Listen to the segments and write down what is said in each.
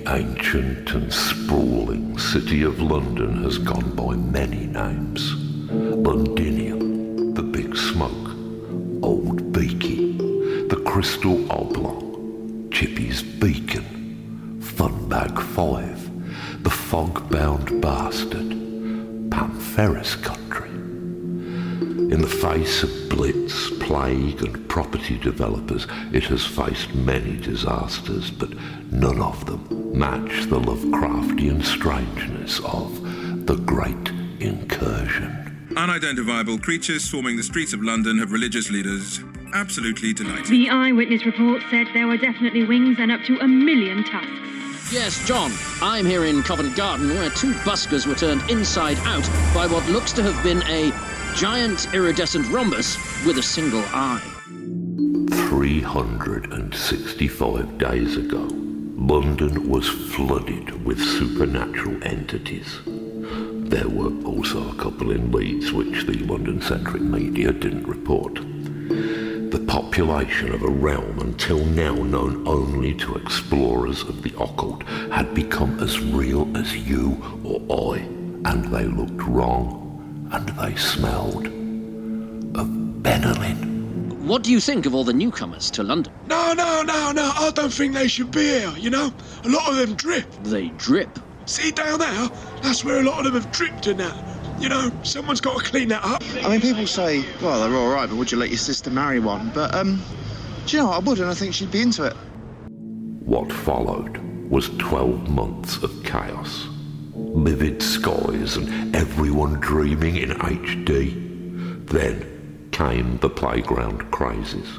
The ancient and sprawling city of London has gone by many names. Londinium, the Big Smoke, Old Beaky, the Crystal Oblong, Chippy's Beacon, Funbag Five, the Fog-Bound Bastard, Pam Country. In the face of blitz, plague, and property developers, it has faced many disasters, but none of them match the Lovecraftian strangeness of the Great Incursion. Unidentifiable creatures swarming the streets of London have religious leaders absolutely delighted. The eyewitness report said there were definitely wings and up to a million tusks. Yes, John. I'm here in Covent Garden where two buskers were turned inside out by what looks to have been a giant iridescent rhombus with a single eye. 365 days ago, London was flooded with supernatural entities. There were also a couple in Leeds which the London centric media didn't report. The population of a realm until now known only to explorers of the occult had become as real as you or I, and they looked wrong and they smelled of Benylin. What do you think of all the newcomers to London? No, no, no, no. I don't think they should be here, you know? A lot of them drip. They drip. See down there? That's where a lot of them have dripped and that. You know, someone's got to clean that up. I mean, people say, well, they're all right, but would you let your sister marry one? But, um, do you know what? I would, and I think she'd be into it. What followed was 12 months of chaos. Livid skies and everyone dreaming in HD. Then came the playground crazes.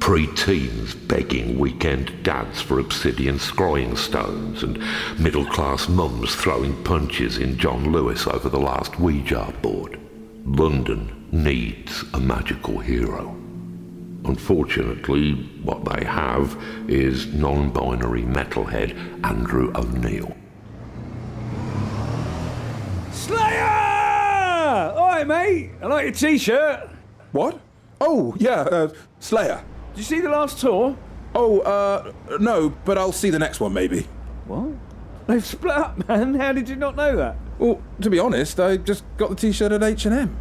Pre-teens begging weekend dads for obsidian scrying stones and middle-class mums throwing punches in John Lewis over the last Ouija board. London needs a magical hero. Unfortunately, what they have is non-binary metalhead Andrew O'Neill. Slayer! Alright, mate. I like your t shirt. What? Oh, yeah, uh, Slayer. Did you see the last tour? Oh, uh, no, but I'll see the next one maybe. What? They've split up, man. How did you not know that? Well, to be honest, I just got the t-shirt at H&M.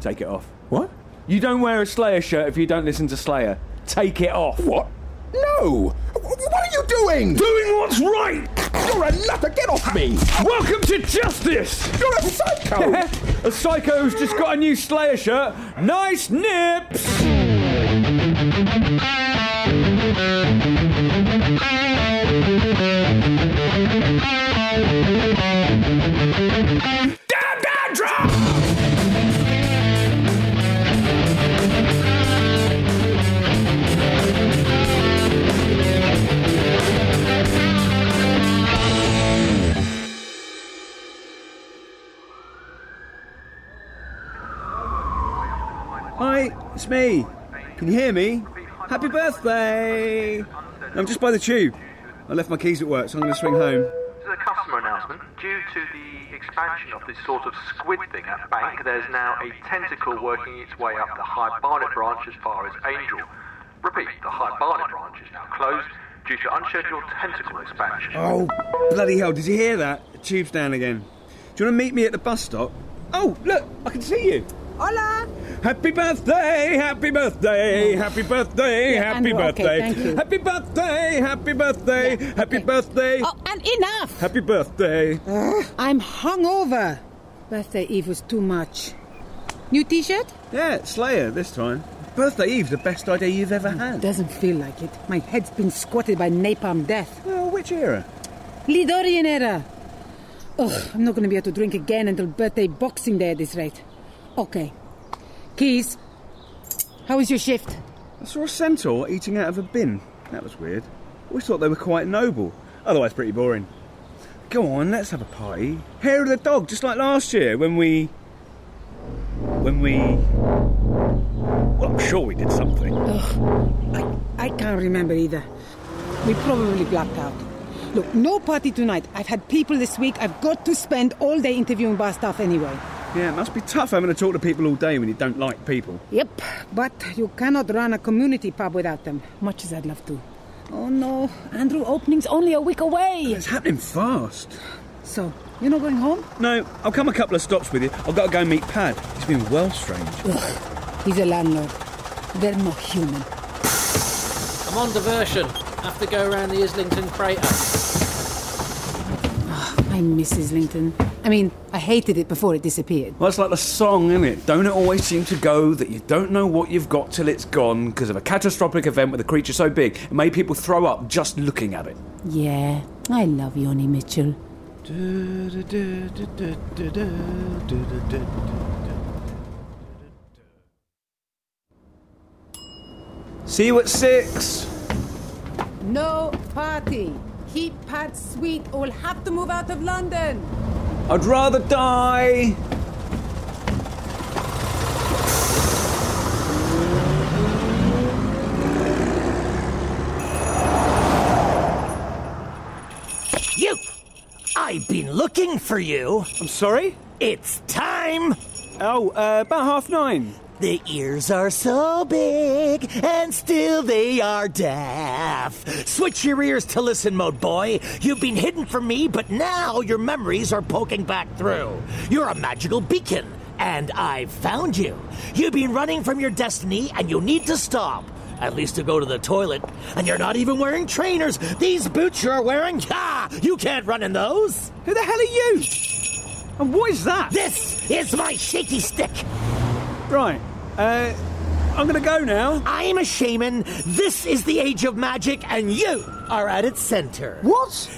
Take it off. What? You don't wear a Slayer shirt if you don't listen to Slayer. Take it off. What? No! What are you doing? Doing what's right! You're a nutter! Get off me! Welcome to justice! You're a psycho! a psycho who's just got a new Slayer shirt. Nice nips! It's me. Can you hear me? Happy birthday! I'm just by the tube. I left my keys at work, so I'm going to swing home. This is a customer announcement. Due to the expansion of this sort of squid thing at Bank, there's now a tentacle working its way up the High Barnet branch as far as Angel. Repeat, the High Barnet branch is now closed due to unscheduled tentacle expansion. Oh, bloody hell, did you hear that? The tube's down again. Do you want to meet me at the bus stop? Oh, look, I can see you. Hola! Happy birthday, happy birthday, happy birthday, Yeah, happy Andrew, okay, birthday. you. Happy birthday, happy birthday, Yeah, happy okay. birthday. Oh, and enough! Happy birthday. Uh, I'm hungover. Birthday Eve was too much. New T-shirt? Yeah, Slayer this time. Birthday Eve's the best idea you've ever hmm, had. Doesn't feel like it. My head's been squatted by napalm death. Which era? Lee Dorrian era. Ugh, I'm not going to be able to drink again until birthday Boxing Day at this rate. Okay. Keys. How was your shift? I saw a centaur eating out of a bin. That was weird. We thought they were quite noble. Otherwise, pretty boring. Go on, let's have a party. Hair of the dog, just like last year when we. When we. Well, I'm sure we did something. Ugh, I, I can't remember either. We probably blacked out. Look, no party tonight. I've had people this week. I've got to spend all day interviewing bar staff anyway. Yeah, it must be tough having to talk to people all day when you don't like people. Yep, but you cannot run a community pub without them, much as I'd love to. Oh no, Andrew, opening's only a week away. It's happening fast. So, you're not going home? No, I'll come a couple of stops with you. I've got to go meet Pad. He's been well strange. He's a landlord. They're not human. I'm on diversion. Have to go around the Islington crater. Oh, I miss Islington. I mean, I hated it before it disappeared. Well, it's like the song, isn't it? Don't it always seem to go that you don't know what you've got till it's gone because of a catastrophic event with a creature so big it made people throw up just looking at it? Yeah, I love Joni Mitchell. See you at six. No party. Keep Pat sweet or we'll have to move out of London. I'd rather die. You! I've been looking for you. I'm sorry? It's time! Oh, uh, about half nine. The ears are so big, and still they are deaf. Switch your ears to listen mode, boy. You've been hidden from me, but now your memories are poking back through. You're a magical beacon, and I've found you. You've been running from your destiny, and you need to stop. At least to go to the toilet. And you're not even wearing trainers. These boots you're wearing, ha! You can't run in those. Who the hell are you? And what is that? This is my shaky stick. Right. Uh, I'm going to go now. I'm a shaman. This is the age of magic, and you are at its center. What?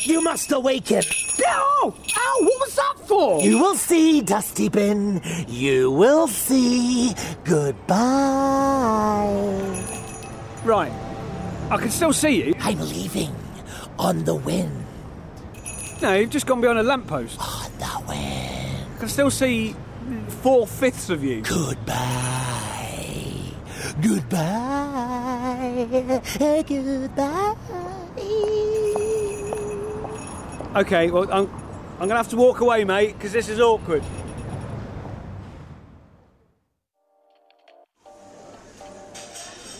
You must awaken. Ow! Ow! What was that for? You will see, Dusty Bin. You will see. Goodbye. Right. I can still see you. I'm leaving on the wind. No, you've just gone behind a lamppost. On the wind. I can still see four fifths of you. Goodbye. Goodbye. Goodbye. Okay, well, I'm, I'm going to have to walk away, mate, because this is awkward.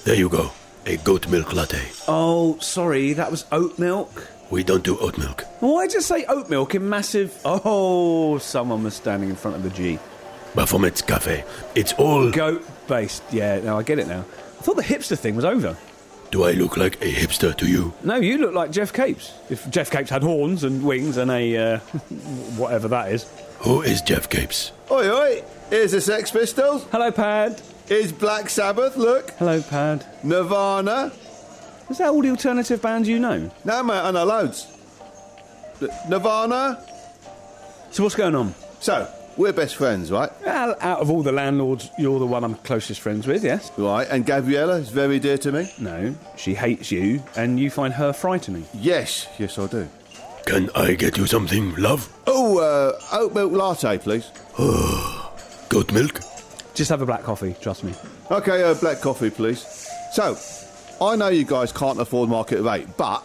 There you go. A goat milk latte. Oh, sorry, that was oat milk. We don't do oat milk. Why did you say oat milk in massive. Oh, someone was standing in front of the G. Baphomet's Cafe. It's all. Goat based. Yeah, no, I get it now. I thought the hipster thing was over. Do I look like a hipster to you? No, you look like Geoff Capes. If Geoff Capes had horns and wings and a. Uh, whatever that is. Who is Geoff Capes? Oi, oi! Here's the Sex Pistols. Hello, Pad. Here's Black Sabbath, look. Hello, Pad. Nirvana. Is that all the alternative bands you know? No, mate, I know loads. N- Nirvana. So, what's going on? So, we're best friends, right? Well, out of all the landlords, you're the one I'm closest friends with, yes? Right, and Gabriella is very dear to me? No, she hates you, and you find her frightening. Yes, yes, I do. Can I get you something, love? Oh, uh, oat milk latte, please. Goat milk? Just have a black coffee, trust me. Okay, uh, black coffee, please. So, I know you guys can't afford market rate, but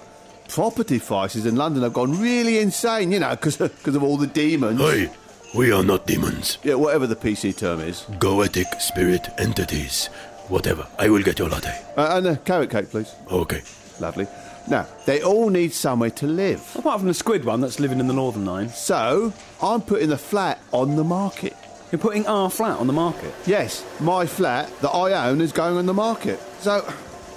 property prices in London have gone really insane, you know, because of all the demons. Hey, we are not demons. Yeah, whatever the PC term is. Goetic spirit entities. Whatever. I will get your latte. Uh, and a carrot cake, please. Okay. Lovely. Now, they all need somewhere to live. Apart from the squid one that's living in the Northern Line. So, I'm putting the flat on the market. You're putting our flat on the market? Yes, my flat that I own is going on the market. So,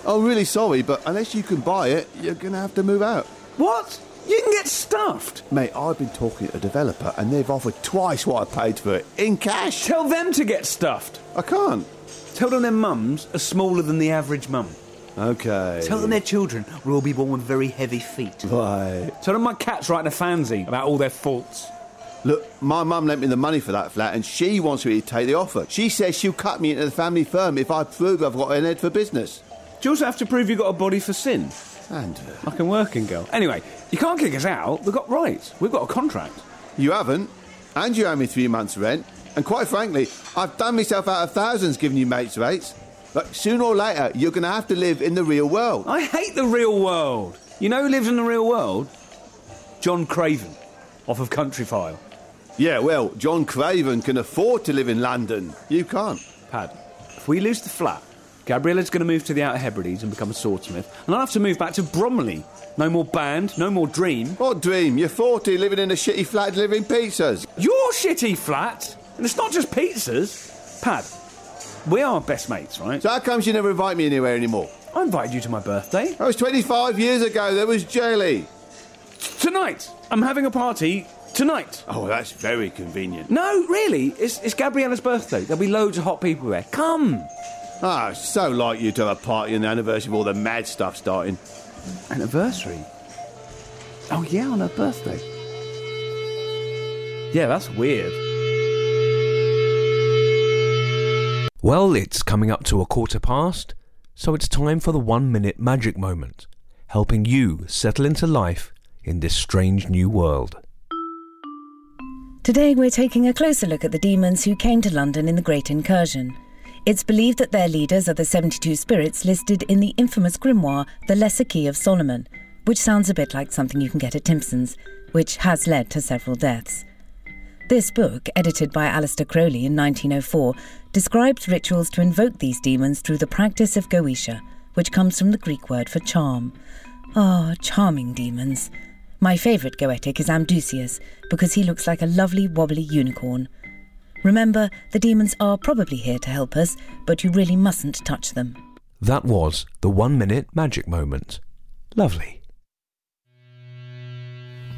I'm really sorry, but unless you can buy it, you're going to have to move out. What? You can get stuffed. Mate, I've been talking to a developer and they've offered twice what I paid for it in cash. Tell them to get stuffed. I can't. Tell them their mums are smaller than the average mum. Okay. Tell them their children will all be born with very heavy feet. Right. Tell them my cat's writing a fanzine about all their faults. Look, my mum lent me the money for that flat and she wants me to take the offer. She says she'll cut me into the family firm if I prove I've got an head for business. Do you also have to prove you've got a body for sin? And uh, Like a working girl. Anyway, you can't kick us out. We've got rights. We've got a contract. You haven't, and you owe me three months' rent. And quite frankly, I've done myself out of thousands giving you mates' rates. But sooner or later, you're going to have to live in the real world. I hate the real world. You know who lives in the real world? John Craven, off of Countryfile. Yeah, well, John Craven can afford to live in London. You can't. Pad, if we lose the flat, Gabriella's going to move to the Outer Hebrides and become a swordsmith, and I'll have to move back to Bromley. No more band, no more dream. What dream? You're 40, living in a shitty flat, delivering pizzas. Your shitty flat? And it's not just pizzas. Pad, we are best mates, right? So how comes you never invite me anywhere anymore? I invited you to my birthday. That was 25 years ago. There was jelly. Tonight, I'm having a party tonight. Oh, that's very convenient. No, really, it's, it's Gabriella's birthday. There'll be loads of hot people there. Come. Ah, it's so like you to have a party on the anniversary of all the mad stuff starting. Anniversary? Oh, yeah, on her birthday. Yeah, that's weird. Well, it's coming up to a quarter past, so it's time for the one minute magic moment, helping you settle into life in this strange new world. Today we're taking a closer look at the demons who came to London in the Great Incursion. It's believed that their leaders are the 72 spirits listed in the infamous grimoire The Lesser Key of Solomon, which sounds a bit like something you can get at Timpson's, which has led to several deaths. This book, edited by Aleister Crowley in 1904, describes rituals to invoke these demons through the practice of Goetia, which comes from the Greek word for charm. Ah, charming demons. My favourite Goetic is Amdusias, because he looks like a lovely wobbly unicorn. Remember, the demons are probably here to help us, but you really mustn't touch them. That was the one minute magic moment. Lovely.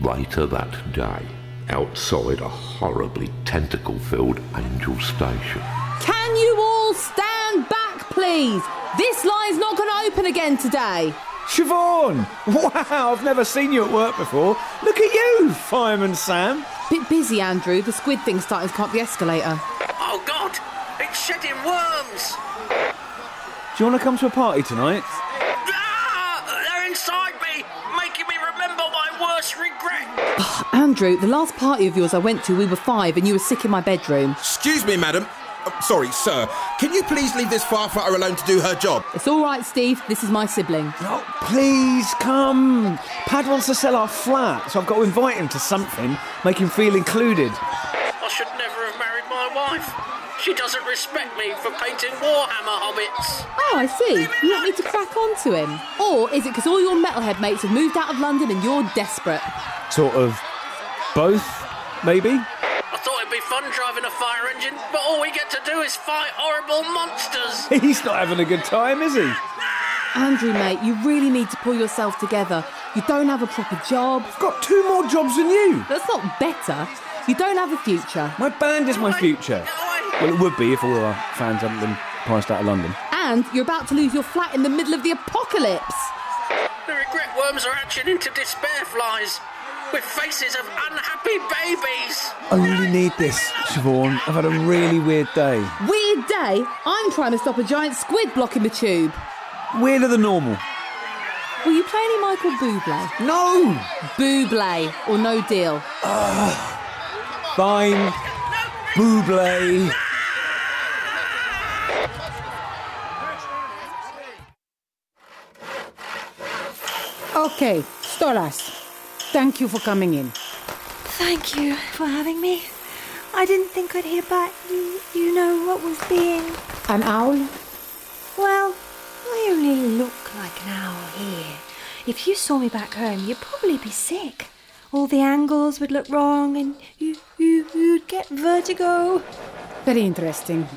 Later that day, outside a horribly tentacle filled Angel Station. Can you all stand back, please? This line's not going to open again today. Siobhan! Wow, I've never seen you at work before. Look at you, Fireman Sam. Bit busy, Andrew. The squid thing's starting to come up the escalator. Oh, God! It's shedding worms! Do you want to come to a party tonight? Ah! They're inside me, making me remember my worst regret. Andrew, the last party of yours I went to, we were five, and you were sick in my bedroom. Excuse me, madam. Uh, sorry, sir. Can you please leave this firefighter alone to do her job? It's all right, Steve. This is my sibling. Oh, please come. Pad wants to sell our flat, so I've got to invite him to something, make him feel included. I should never have married my wife. She doesn't respect me for painting Warhammer hobbits. Oh, I see. You want me to crack on to him? Or is it because all your metalhead mates have moved out of London and you're desperate? Sort of both, maybe? I it'd be fun driving a fire engine, but all we get to do is fight horrible monsters. He's not having a good time, is he? Andrew, mate, you really need to pull yourself together. You don't have a proper job. I've got two more jobs than you. That's not better. You don't have a future. My band is my future. Well, it would be if all our fans hadn't been priced out of London. And you're about to lose your flat in the middle of the apocalypse. The regret worms are hatching into despair flies with faces of unhappy babies. I really need this, Siobhan. I've had a really weird day. Weird day? I'm trying to stop a giant squid blocking the tube. Weirder than normal. Will you play any Michael Bublé? No! Bublé or no deal? Ah, fine. Bublé. Okay, Stolas. Thank you for coming in. Thank you for having me. I didn't think I'd hear back. You, you know what was being. An owl? Well, I only look like an owl here. If you saw me back home, you'd probably be sick. All the angles would look wrong, and you, you, you'd get vertigo. Very interesting.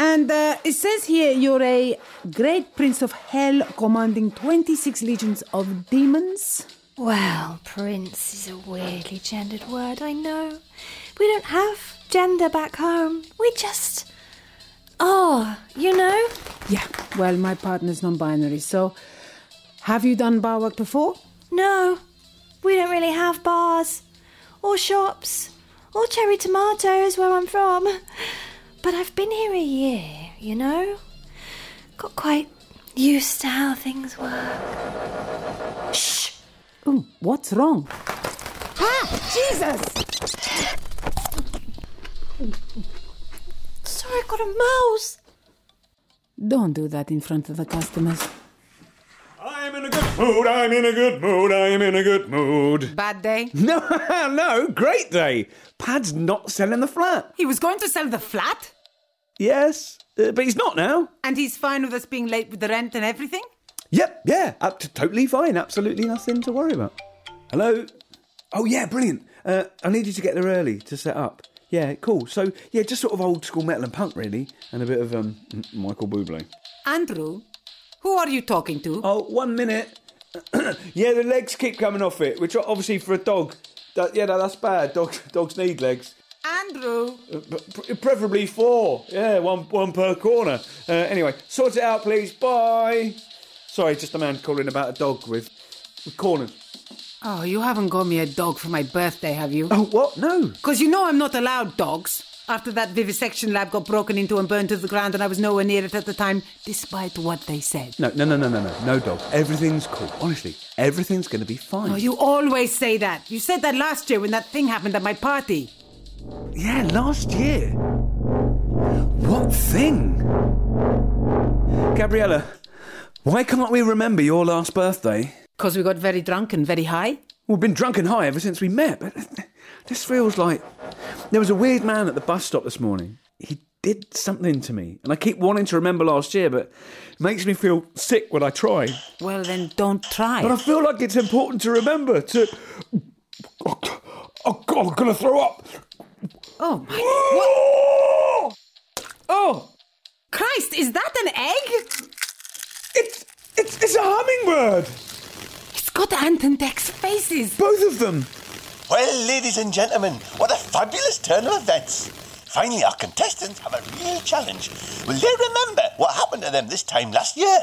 And uh, it says here you're a great prince of hell commanding 26 legions of demons. Well, prince is a weirdly gendered word, I know. We don't have gender back home. We just are, you know? Yeah, well, my partner's non binary, so have you done bar work before? No, we don't really have bars, or shops, or cherry tomatoes where I'm from. But I've been here a year, you know? Got quite used to how things work. Shh! Oh, what's wrong? Ah, Jesus! Sorry, I got a mouse. Don't do that in front of the customers. I'm in a good mood, I'm in a good mood, I'm in a good mood. Bad day? No, no, great day. Pad's not selling the flat. He was going to sell the flat? Yes. Uh, but he's not now. And he's fine with us being late with the rent and everything? Yep, yeah, up to, totally fine. Absolutely nothing to worry about. Hello? Oh, yeah, brilliant. Uh, I need you to get there early to set up. Yeah, cool. So, yeah, just sort of old school metal and punk, really, and a bit of um, Michael Bublé. Andrew, who are you talking to? Oh, one minute. yeah, the legs keep coming off it, which obviously for a dog. That, yeah, no, that's bad. Dogs, dogs need legs. Andrew. Uh, preferably four. Yeah, one one per corner. Uh, anyway, sort it out, please. Bye. Sorry, just a man calling about a dog with, with corners. Oh, you haven't got me a dog for my birthday, have you? Oh, what? No. Because you know I'm not allowed dogs. After that vivisection lab got broken into and burned to the ground, and I was nowhere near it at the time, despite what they said. No, no, no, no, no, no. No dog. Everything's cool. Honestly, everything's going to be fine. Oh, you always say that. You said that last year when that thing happened at my party. Yeah, last year. What thing? Gabriella, why can't we remember your last birthday? Because we got very drunk and very high? We've been drunk and high ever since we met, but this feels like. There was a weird man at the bus stop this morning. He did something to me, and I keep wanting to remember last year, but it makes me feel sick when I try. Well, then don't try. But I feel like it's important to remember to. Oh, God, I'm going to throw up. Oh, my. What? Oh! Christ, is that an egg? It's, it's, it's a hummingbird! It's got Ant and Dec's faces. Both of them. Well, ladies and gentlemen, what a fabulous turn of events. Finally, our contestants have a real challenge. Will they remember what happened to them this time last year?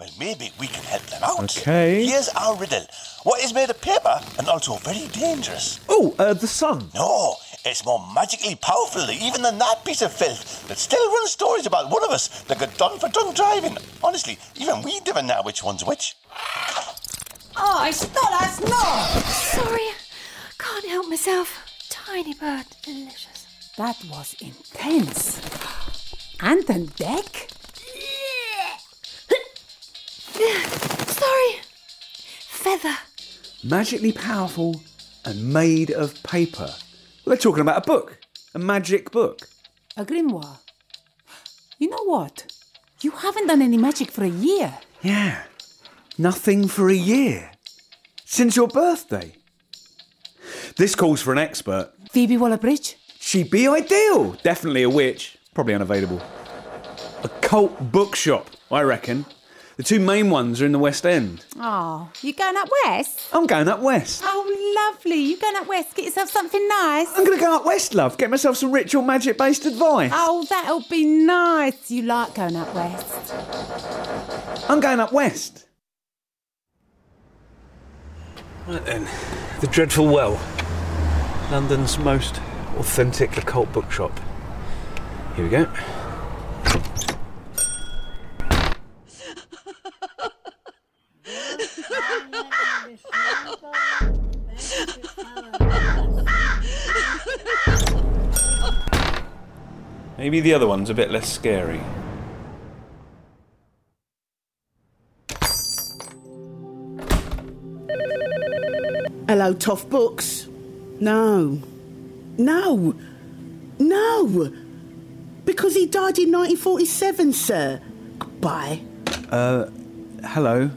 Well, maybe we can help them out. Okay. Here's our riddle. What is made of paper and also very dangerous? Oh, uh, the sun. No, it's more magically powerful even than that piece of filth that still runs stories about one of us that got done for drunk driving. Honestly, even we never know which one's which. Oh, it's not us, no! Sorry, can't help myself. Tiny bird, delicious. That was intense. Ant and Dec? Sorry. Feather. Magically powerful and made of paper. They're talking about a book. A magic book. A grimoire. You know what? You haven't done any magic for a year. Yeah. Nothing for a year. Since your birthday. This calls for an expert. Phoebe Waller-Bridge? She'd be ideal. Definitely a witch. Probably unavailable. A cult bookshop, I reckon. The two main ones are in the West End. Oh, you're going up west? I'm going up west. Oh, lovely. You going up west? Get yourself something nice. I'm going to go up west, love. Get myself some ritual magic based advice. Oh, that'll be nice. You like going up west. I'm going up west. Right then, the Dreadful Well. London's most authentic occult bookshop. Here we go. Maybe the other one's a bit less scary. Hello, Toff Books. No. No. No. Because he died in 1947, sir. Goodbye. Uh, hello.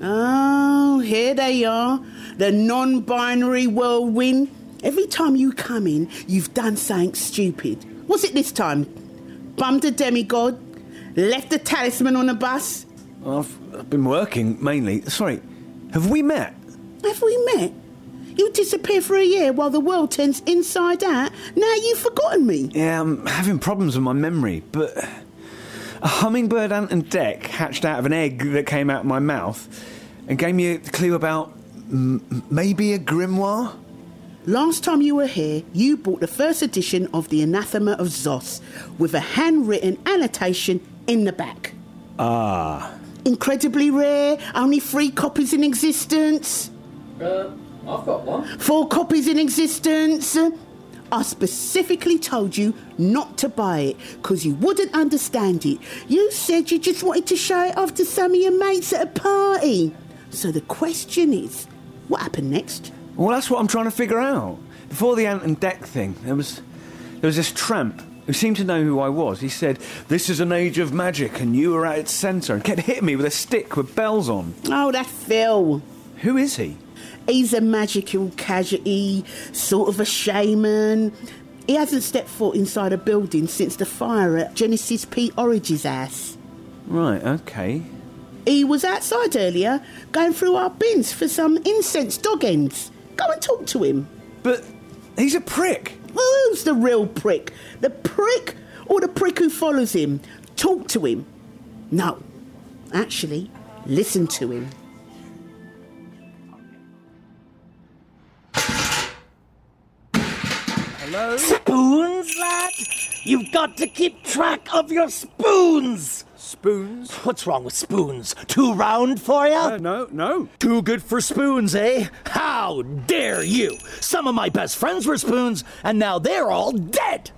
Oh, here they are. The non binary whirlwind. Every time you come in, you've done something stupid. What's it this time? Bummed a demigod? Left a talisman on a bus? I've, I've been working mainly. Sorry, have we met? Have we met? You disappear for a year while the world turns inside out. Now you've forgotten me. Yeah, I'm having problems with my memory, but a hummingbird Ant and Dec hatched out of an egg that came out of my mouth and gave me a clue about m- maybe a grimoire. Last time you were here, you bought the first edition of The Anathema of Zos with a handwritten annotation in the back. Ah. Incredibly rare, only three copies in existence. Uh, I've got one. Four copies in existence. I specifically told you not to buy it because you wouldn't understand it. You said you just wanted to show it off to some of your mates at a party. So the question is, what happened next? Well, that's what I'm trying to figure out. Before the Ant and Dec thing, there was there was this tramp, who seemed to know who I was. He said, This is an age of magic and you are at its centre, and kept hitting me with a stick with bells on. Oh, that's Phil. Who is he? He's a magical casualty, sort of a shaman. He hasn't stepped foot inside a building since the fire at Genesis P-Orridge's house. Right, okay. He was outside earlier, going through our bins for some incense dog ends. Go and talk to him. But he's a prick. Who's the real prick? The prick or the prick who follows him? Talk to him. No, actually, listen to him. Hello? Spoons, lad? You've got to keep track of your spoons. Spoons? What's wrong with spoons? Too round for you? Uh, no, no. Too good for spoons, eh? How dare you? Some of my best friends were spoons, and now they're all dead.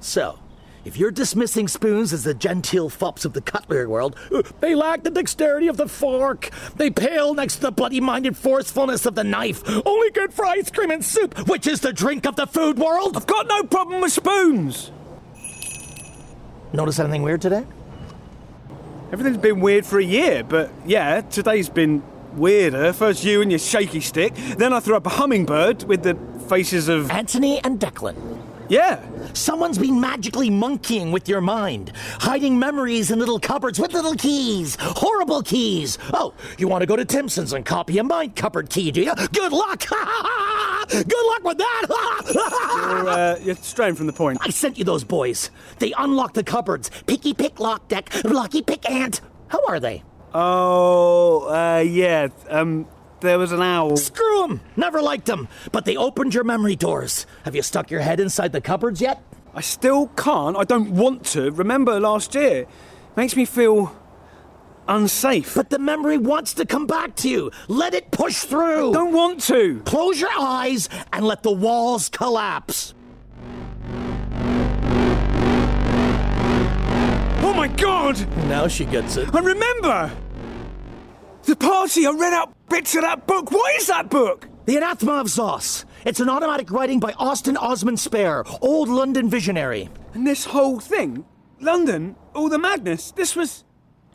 So, if you're dismissing spoons as the genteel fops of the cutlery world, uh, they lack the dexterity of the fork. They pale next to the bloody-minded forcefulness of the knife. Only good for ice cream and soup, which is the drink of the food world. I've got no problem with spoons. Notice anything weird today? Everything's been weird for a year, but yeah, today's been weirder. First you and your shaky stick, then I threw up a hummingbird with the faces of Anthony and Declan. Yeah. Someone's been magically monkeying with your mind, hiding memories in little cupboards with little keys. Horrible keys. Oh, you want to go to Timpson's and copy a mind cupboard key, do you? Good luck. Good luck with that. You're, uh, you're straying from the point. I sent you those boys. They unlocked the cupboards. Picky pick lock deck, blocky pick ant. How are they? Oh, uh, yeah. Um, there was an owl. Screw them! Never liked them. But they opened your memory doors. Have you stuck your head inside the cupboards yet? I still can't. I don't want to. Remember last year? Makes me feel unsafe. But the memory wants to come back to you. Let it push through. I don't want to. Close your eyes and let the walls collapse. Oh my god! Now she gets it. I remember! The party, I read out bits of that book. What is that book? The Anathema of Zos. It's an automatic writing by Austin Osman Spare, old London visionary. And this whole thing, London, all the madness, this was.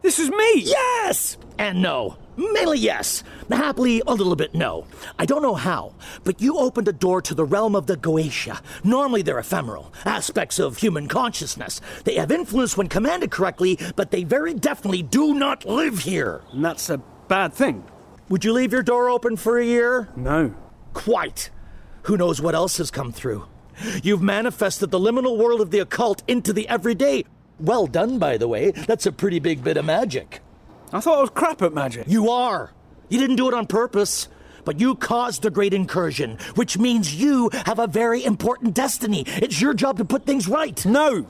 This was me! Yes! And no. Mainly yes. Happily, a little bit no. I don't know how, but you opened a door to the realm of the Goetia. Normally they're ephemeral, aspects of human consciousness. They have influence when commanded correctly, but they very definitely do not live here. And that's a bad thing. Would you leave your door open for a year? No. Quite. Who knows what else has come through? You've manifested the liminal world of the occult into the everyday. Well done, by the way. That's a pretty big bit of magic. I thought I was crap at magic. You are. You didn't do it on purpose, but you caused the great incursion, which means you have a very important destiny. It's your job to put things right. No!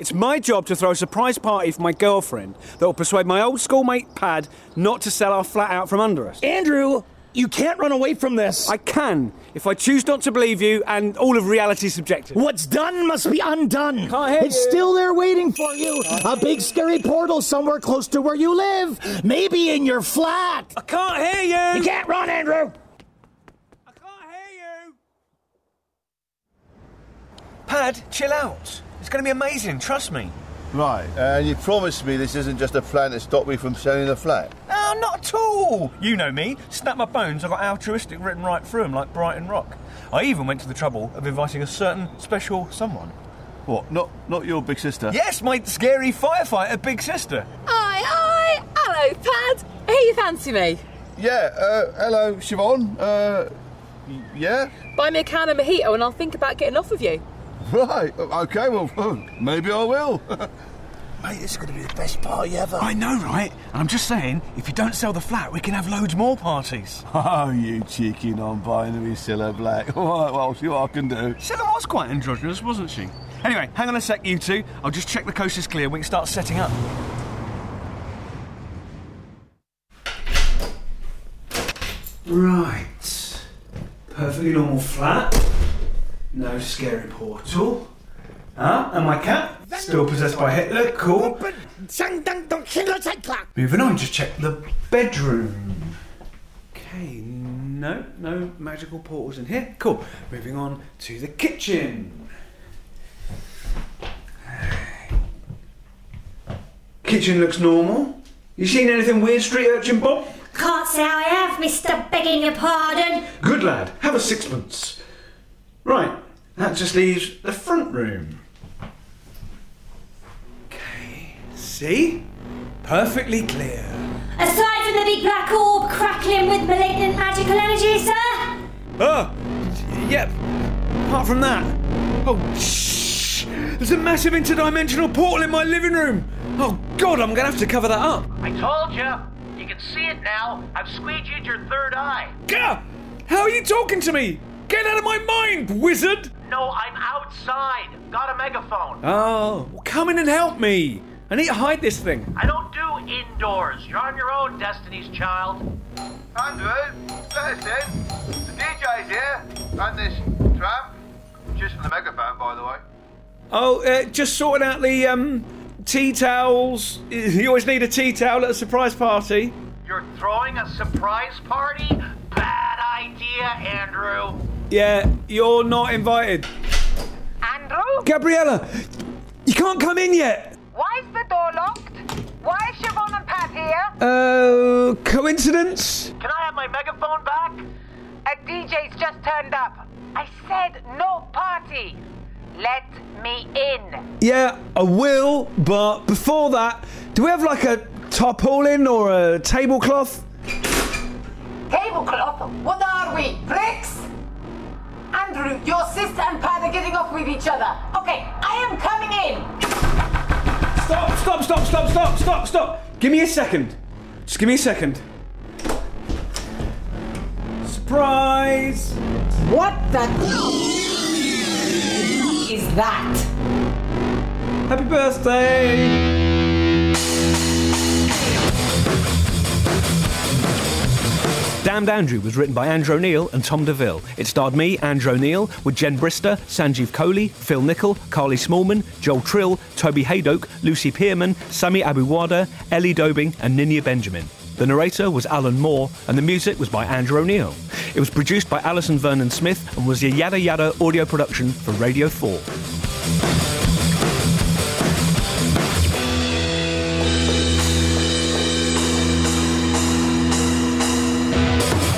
It's my job to throw a surprise party for my girlfriend that will persuade my old schoolmate Pad not to sell our flat out from under us. Andrew, you can't run away from this. I can, if I choose not to believe you, and all of reality's subjective. What's done must be undone. Can't hear it's you. still there waiting for you. A big scary portal somewhere close to where you live. Maybe in your flat. I can't hear you! You can't run, Andrew. I can't hear you! Pad, chill out. It's going to be amazing, trust me. Right, and you promised me this isn't just a plan to stop me from selling the flat. No, not at all. You know me. Snap my bones, I got altruistic written right through 'em like Brighton Rock. I even went to the trouble of inviting a certain special someone. What? Not not your big sister? Yes, my scary firefighter big sister. Aye, aye. Hello, Pad. Here you fancy me. Yeah. Uh, hello, Siobhan. Uh, y- yeah. Buy me a can of mojito and I'll think about getting off of you. Right. Okay. Well, maybe I will. Mate, this is going to be the best party ever. I know, right? And I'm just saying, if you don't sell the flat, we can have loads more parties. oh, you cheeky non-binary Cilla Black. All right. Well, see what I can do. Cilla was quite androgynous, wasn't she? Anyway, hang on a sec, you two. I'll just check the coast is clear. We can start setting up. Right. Perfectly normal flat. No scary portal. Ah, and my cat? Still possessed by Hitler, cool. Moving on, just check the bedroom. Okay, no, no magical portals in here. Cool. Moving on to the kitchen. Kitchen looks normal. You seen anything weird, street urchin Bob? Can't say I have, Mr. Begging your pardon. Good lad, have a sixpence. Right, that just leaves the front room. Okay. See? Perfectly clear. Aside from the big black orb crackling with malignant magical energy, sir? Oh, yep. Apart from that. Oh, shh. There's a massive interdimensional portal in my living room. Oh, God, I'm going to have to cover that up. I told you. You can see it now. I've squeegeed your third eye. Gah! How are you talking to me? Get out of my mind, wizard! No, I'm outside. Got a megaphone. Oh, well, come in and help me. I need to hide this thing. I don't do indoors. You're on your own, Destiny's Child. Andrew, let us in. The DJ's here, and this tramp. Just from the megaphone, by the way. Oh, uh, just sorting out the um, tea towels. You always need a tea towel at a surprise party. You're throwing a surprise party? Bad idea, Andrew. Yeah, you're not invited. Andrew? Gabriella, you can't come in yet. Why is the door locked? Why is Siobhan and Pat here? Uh, coincidence? Can I have my megaphone back? A DJ's just turned up. I said no party. Let me in. Yeah, I will, but before that, do we have like a tarpaulin or a tablecloth? Tablecloth? What are we, bricks? Andrew, your sister and Pat are getting off with each other. Okay, I am coming in. Stop, stop, stop, stop, stop, stop, stop. Give me a second. Just give me a second. Surprise! What the is that? Happy birthday! Damned Andrew was written by Andrew O'Neill and Tom DeVille. It starred me, Andrew O'Neill, with Jen Brister, Sanjeev Kohli, Phil Nicol, Carly Smallman, Joel Trill, Toby Haydoke, Lucy Pearman, Sami Abu Wardeh, Ellie Dobing, and Ninia Benjamin. The narrator was Alan Moore, and the music was by Andrew O'Neill. It was produced by Alison Vernon Smith and was a Yada Yada audio production for Radio 4.